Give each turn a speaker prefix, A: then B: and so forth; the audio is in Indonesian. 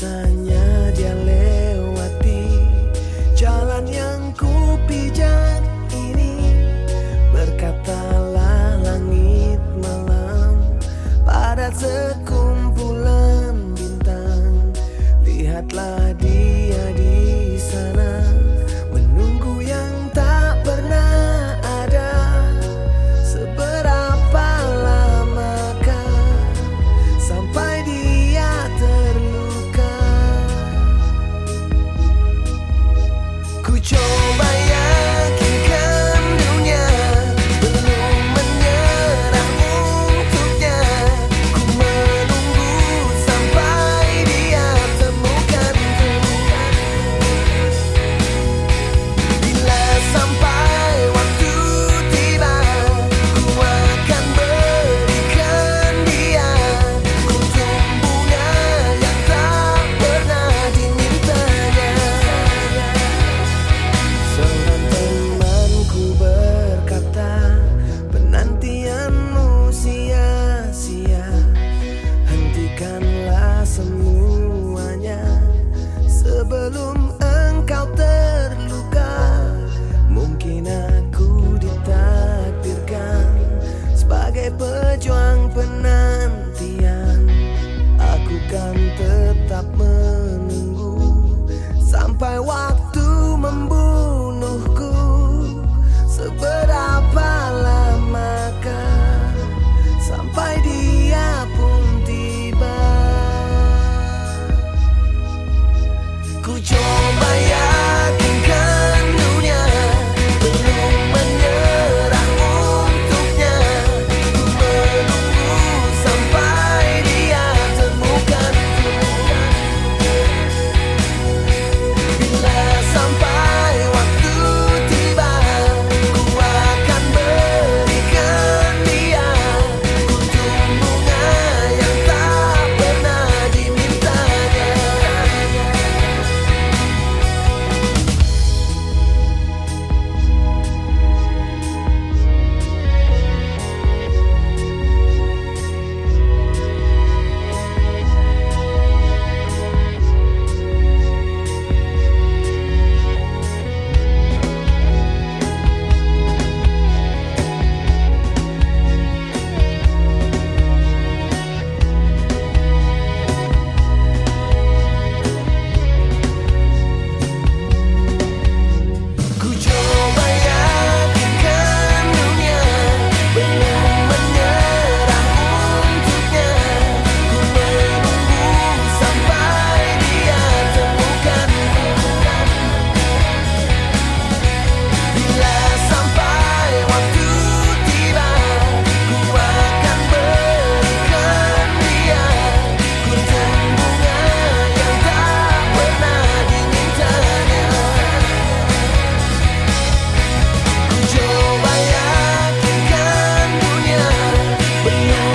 A: Biasanya dia lewati jalan yang ku pijak ini Berkatalah langit malam pada sekumpulan bintang. Lihatlah Yeah.